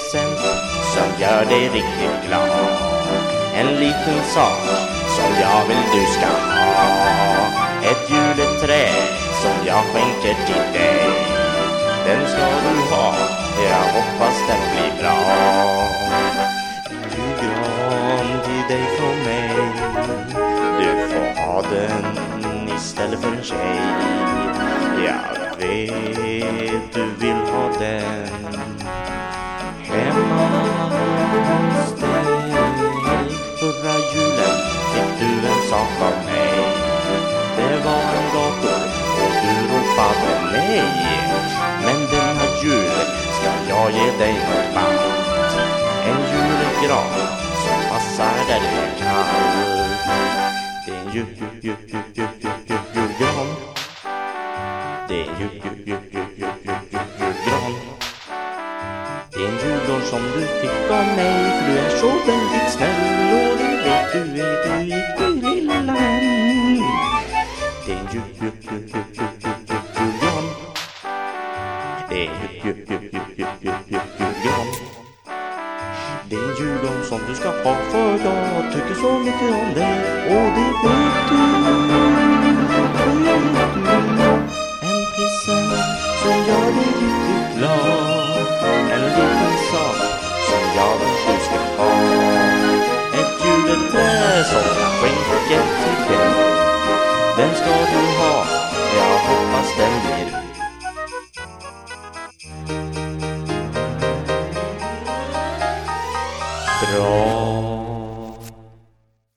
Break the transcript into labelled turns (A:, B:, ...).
A: present som gör dig riktigt glad. En liten sak som jag vill du ska ha. Ett juleträd som jag skänker till dig. Den ska du ha, jag hoppas den blir bra. Du gran till dig från mig. Du får ha den istället för en tjej. Jag vet du vill ha den Det var en dator och du ropade nej. Men denna jul ska jag ge dig något ballt. En julgran som passar där det är kallt. Det är en jul, jul, jul, jul, jul, jul, jul, julgran. Det är en jul, jul, jul, jul, jul, jul, jul, julgran. Det är en julgran som du fick av mig för du är så väldigt snäll och det vet du är du du, du är en jul, jul, jul, jul, jul, jul, jul. Det är en jul, jul, jul, jul, jul, jul, jul. Det är en julgran som du ska ha för jag tycker så mycket om dig och det vet du. Det vet du. En present som gör dig riktigt glad. Den ska du ha, jag hoppas den blir bra.